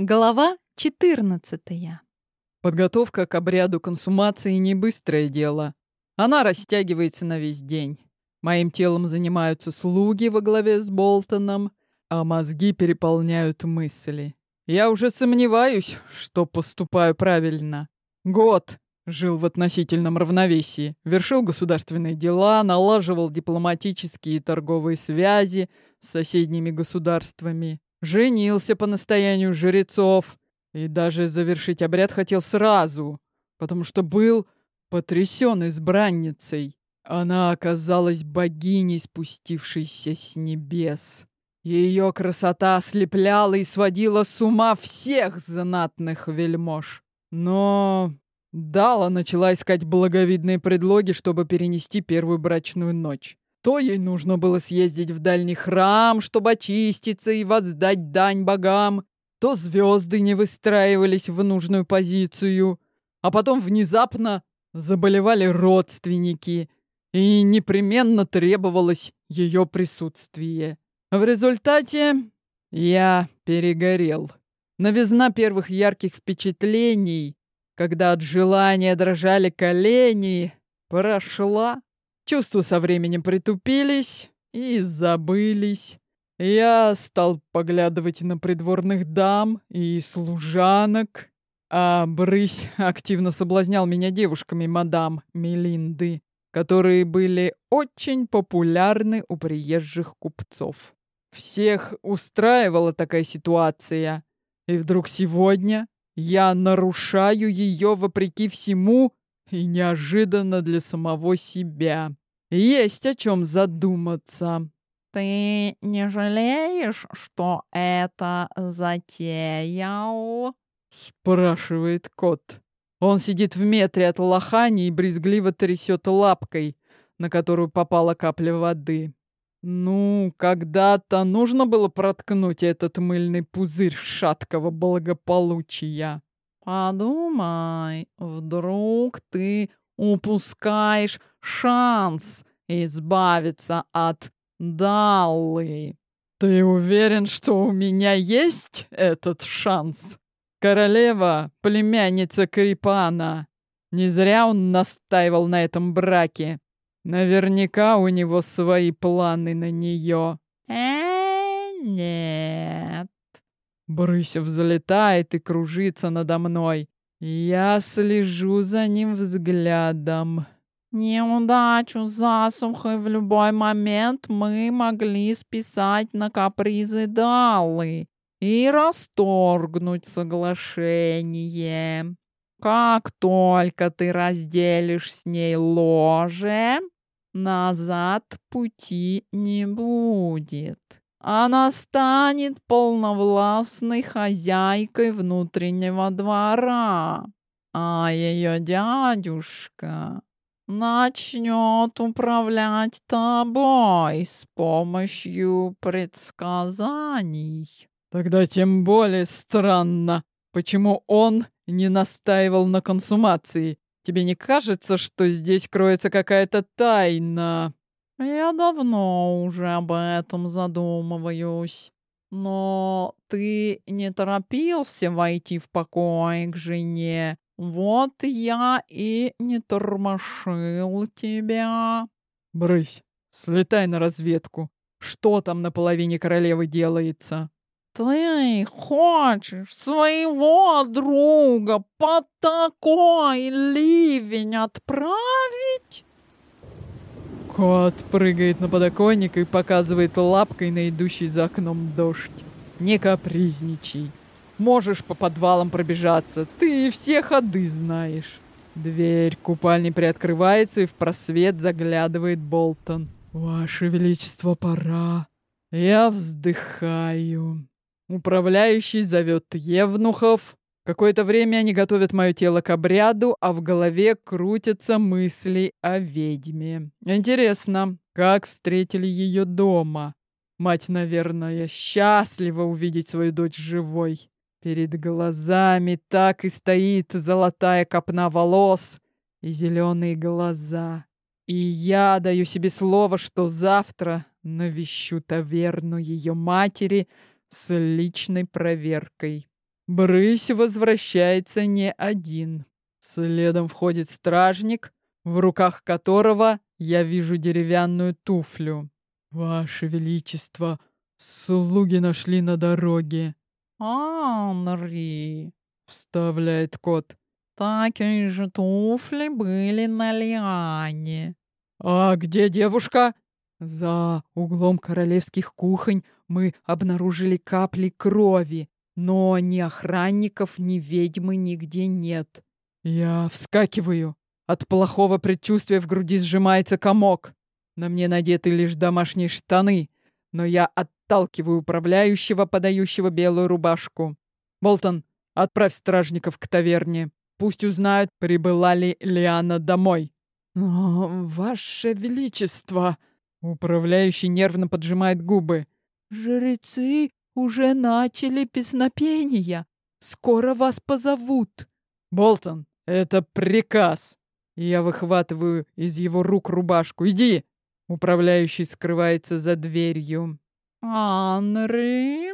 Глава 14. Подготовка к обряду консумации не быстрое дело. Она растягивается на весь день. Моим телом занимаются слуги во главе с Болтоном, а мозги переполняют мысли. Я уже сомневаюсь, что поступаю правильно. Год жил в относительном равновесии, вершил государственные дела, налаживал дипломатические и торговые связи с соседними государствами женился по настоянию жрецов и даже завершить обряд хотел сразу, потому что был потрясен избранницей. Она оказалась богиней, спустившейся с небес. Ее красота ослепляла и сводила с ума всех знатных вельмож. Но Дала начала искать благовидные предлоги, чтобы перенести первую брачную ночь. То ей нужно было съездить в дальний храм, чтобы очиститься и воздать дань богам, то звезды не выстраивались в нужную позицию, а потом внезапно заболевали родственники, и непременно требовалось ее присутствие. В результате я перегорел. Новизна первых ярких впечатлений, когда от желания дрожали колени, прошла. Чувства со временем притупились и забылись. Я стал поглядывать на придворных дам и служанок, а Брысь активно соблазнял меня девушками мадам Мелинды, которые были очень популярны у приезжих купцов. Всех устраивала такая ситуация, и вдруг сегодня я нарушаю ее вопреки всему и неожиданно для самого себя. Есть о чем задуматься. Ты не жалеешь, что это затеял? Спрашивает кот. Он сидит в метре от лохани и брезгливо трясет лапкой, на которую попала капля воды. Ну, когда-то нужно было проткнуть этот мыльный пузырь шаткого благополучия. Подумай, вдруг ты упускаешь шанс избавиться от Даллы. Ты уверен, что у меня есть этот шанс? Королева, племянница Крипана. Не зря он настаивал на этом браке. Наверняка у него свои планы на нее. Э, нет. Брыся взлетает и кружится надо мной. Я слежу за ним взглядом. Неудачу засухой в любой момент мы могли списать на капризы Далы и расторгнуть соглашение. Как только ты разделишь с ней ложе, назад пути не будет. Она станет полновластной хозяйкой внутреннего двора, а ее дядюшка начнет управлять тобой с помощью предсказаний. Тогда тем более странно, почему он не настаивал на консумации. Тебе не кажется, что здесь кроется какая-то тайна? Я давно уже об этом задумываюсь. Но ты не торопился войти в покой к жене вот я и не тормошил тебя. Брысь, слетай на разведку. Что там на половине королевы делается? Ты хочешь своего друга под такой ливень отправить? Кот прыгает на подоконник и показывает лапкой на идущий за окном дождь. Не капризничай. Можешь по подвалам пробежаться, ты все ходы знаешь. Дверь купальни приоткрывается, и в просвет заглядывает Болтон. «Ваше Величество, пора!» Я вздыхаю. Управляющий зовет Евнухов. Какое-то время они готовят мое тело к обряду, а в голове крутятся мысли о ведьме. Интересно, как встретили ее дома? Мать, наверное, счастлива увидеть свою дочь живой. Перед глазами так и стоит золотая копна волос и зеленые глаза. И я даю себе слово, что завтра навещу таверну ее матери с личной проверкой. Брысь возвращается не один. Следом входит стражник, в руках которого я вижу деревянную туфлю. «Ваше Величество, слуги нашли на дороге». «Анри», — вставляет кот. «Такие же туфли были на Лиане». «А где девушка?» «За углом королевских кухонь мы обнаружили капли крови, но ни охранников, ни ведьмы нигде нет. Я вскакиваю. От плохого предчувствия в груди сжимается комок. На мне надеты лишь домашние штаны, но я отталкиваю управляющего, подающего белую рубашку. «Болтон, отправь стражников к таверне. Пусть узнают, прибыла ли Лиана домой». «Ваше Величество!» Управляющий нервно поджимает губы. «Жрецы уже начали песнопения. Скоро вас позовут». «Болтон, это приказ!» Я выхватываю из его рук рубашку. «Иди!» Управляющий скрывается за дверью. «Анри?»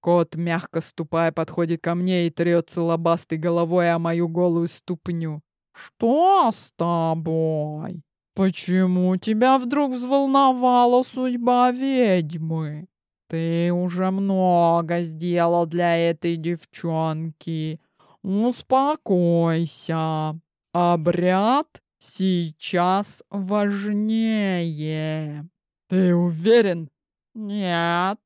Кот, мягко ступая, подходит ко мне и трется лобастой головой о мою голую ступню. «Что с тобой? Почему тебя вдруг взволновала судьба ведьмы? Ты уже много сделал для этой девчонки. Успокойся. Обряд сейчас важнее. Ты уверен? Нет.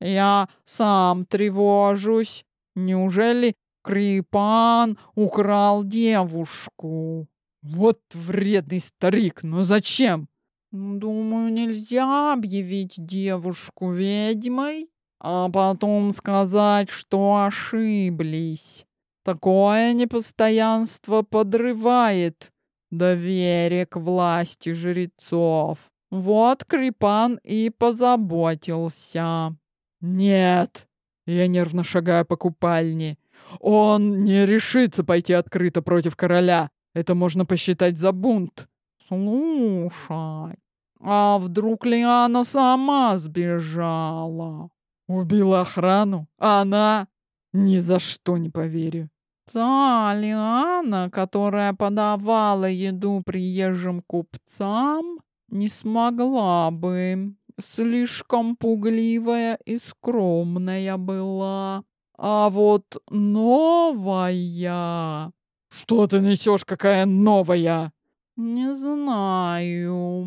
Я сам тревожусь. Неужели Крипан украл девушку? Вот вредный старик, но зачем? Думаю, нельзя объявить девушку ведьмой, а потом сказать, что ошиблись. Такое непостоянство подрывает доверие к власти жрецов. Вот Крипан и позаботился. Нет, я нервно шагаю по купальне. Он не решится пойти открыто против короля. Это можно посчитать за бунт. Слушай, а вдруг Лиана сама сбежала? Убила охрану? Она? Ни за что не поверю. Та Лиана, которая подавала еду приезжим купцам, не смогла бы. Слишком пугливая и скромная была. А вот новая... Что ты несешь, какая новая? Не знаю.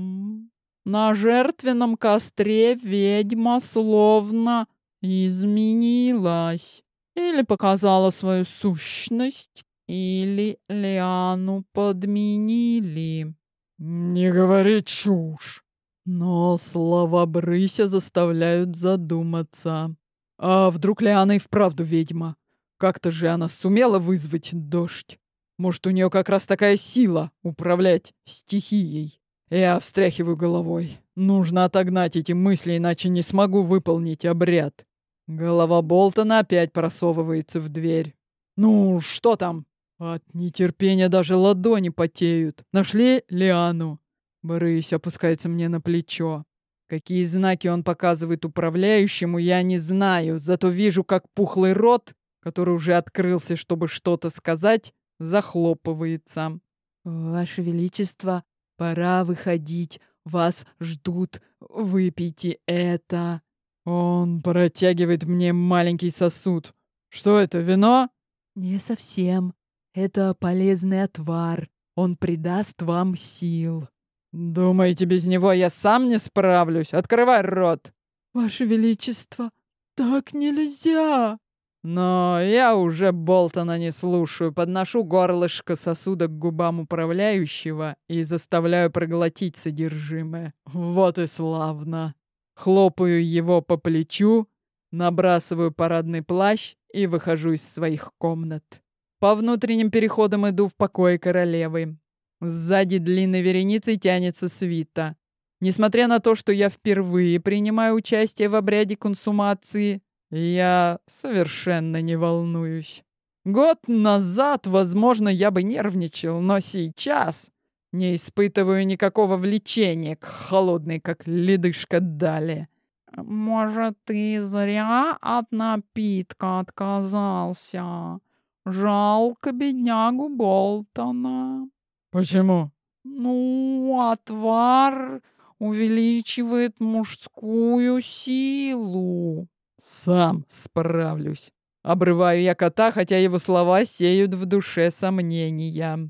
На жертвенном костре ведьма словно изменилась. Или показала свою сущность, или Лиану подменили. Не говори чушь. Но слова Брыся заставляют задуматься. А вдруг Лиана и вправду ведьма? Как-то же она сумела вызвать дождь. Может, у нее как раз такая сила управлять стихией. Я встряхиваю головой. Нужно отогнать эти мысли, иначе не смогу выполнить обряд. Голова Болтона опять просовывается в дверь. «Ну, что там?» От нетерпения даже ладони потеют. Нашли Лиану? Брысь опускается мне на плечо. Какие знаки он показывает управляющему, я не знаю, зато вижу, как пухлый рот, который уже открылся, чтобы что-то сказать, захлопывается. «Ваше Величество, пора выходить. Вас ждут. Выпейте это». Он протягивает мне маленький сосуд. «Что это, вино?» «Не совсем. Это полезный отвар. Он придаст вам сил». «Думаете, без него я сам не справлюсь? Открывай рот!» «Ваше Величество, так нельзя!» Но я уже Болтона не слушаю, подношу горлышко сосуда к губам управляющего и заставляю проглотить содержимое. Вот и славно. Хлопаю его по плечу, набрасываю парадный плащ и выхожу из своих комнат. По внутренним переходам иду в покой королевы. Сзади длинной вереницей тянется свита. Несмотря на то, что я впервые принимаю участие в обряде консумации, я совершенно не волнуюсь. Год назад, возможно, я бы нервничал, но сейчас не испытываю никакого влечения к холодной, как ледышка Дали. может, ты зря от напитка отказался? Жалко беднягу Болтона. Почему? Ну, отвар увеличивает мужскую силу. Сам справлюсь. Обрываю я кота, хотя его слова сеют в душе сомнения.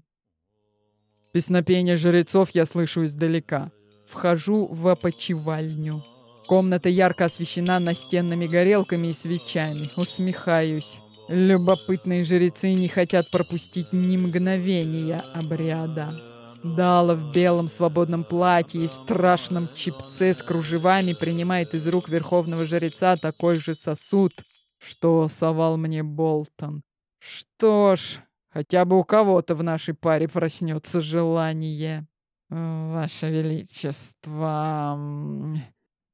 Песнопение жрецов я слышу издалека. Вхожу в опочивальню. Комната ярко освещена настенными горелками и свечами. Усмехаюсь. Любопытные жрецы не хотят пропустить ни мгновения обряда. Дала в белом свободном платье и страшном чипце с кружевами принимает из рук верховного жреца такой же сосуд, что совал мне Болтон. Что ж, хотя бы у кого-то в нашей паре проснется желание. Ваше Величество...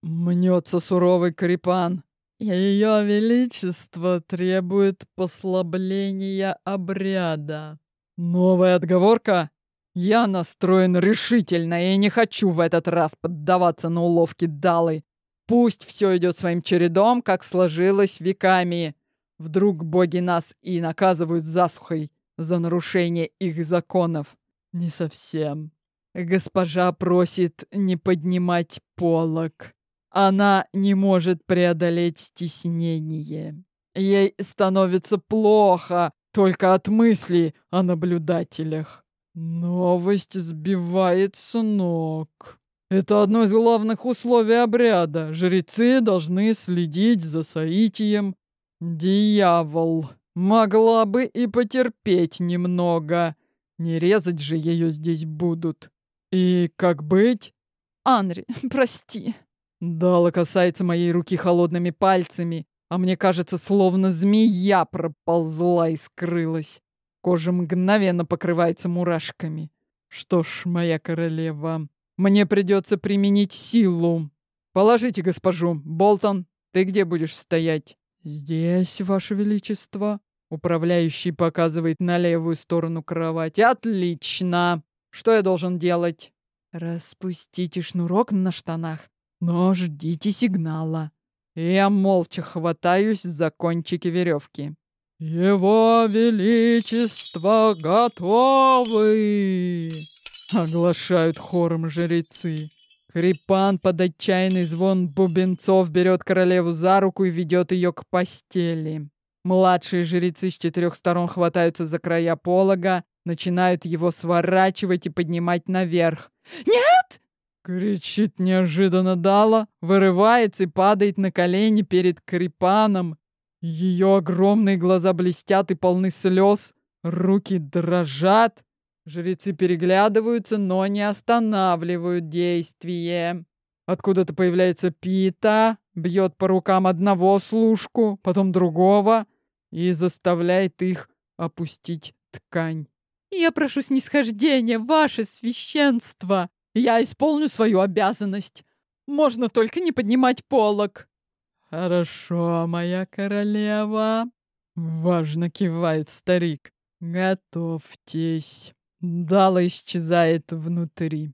Мнется суровый Крипан. Ее Величество требует послабления обряда. Новая отговорка? Я настроен решительно и не хочу в этот раз поддаваться на уловки Далы. Пусть все идет своим чередом, как сложилось веками. Вдруг боги нас и наказывают засухой за нарушение их законов. Не совсем. Госпожа просит не поднимать полог. Она не может преодолеть стеснение. Ей становится плохо только от мысли о наблюдателях. Новость сбивает с ног. Это одно из главных условий обряда. Жрецы должны следить за соитием. Дьявол. Могла бы и потерпеть немного. Не резать же ее здесь будут. И как быть? Анри, прости. Дала касается моей руки холодными пальцами, а мне кажется, словно змея проползла и скрылась. Кожа мгновенно покрывается мурашками. Что ж, моя королева, мне придется применить силу. Положите госпожу. Болтон, ты где будешь стоять? Здесь, ваше величество. Управляющий показывает на левую сторону кровати. Отлично. Что я должен делать? Распустите шнурок на штанах, но ждите сигнала. Я молча хватаюсь за кончики веревки. «Его Величество готовы!» Оглашают хором жрецы. Крипан под отчаянный звон бубенцов берет королеву за руку и ведет ее к постели. Младшие жрецы с четырех сторон хватаются за края полога, начинают его сворачивать и поднимать наверх. «Нет!» — кричит неожиданно Дала, вырывается и падает на колени перед Крипаном. Ее огромные глаза блестят и полны слез, руки дрожат. Жрецы переглядываются, но не останавливают действие. Откуда-то появляется Пита, бьет по рукам одного служку, потом другого и заставляет их опустить ткань. «Я прошу снисхождения, ваше священство! Я исполню свою обязанность. Можно только не поднимать полок!» «Хорошо, моя королева!» — важно кивает старик. «Готовьтесь!» Дала исчезает внутри.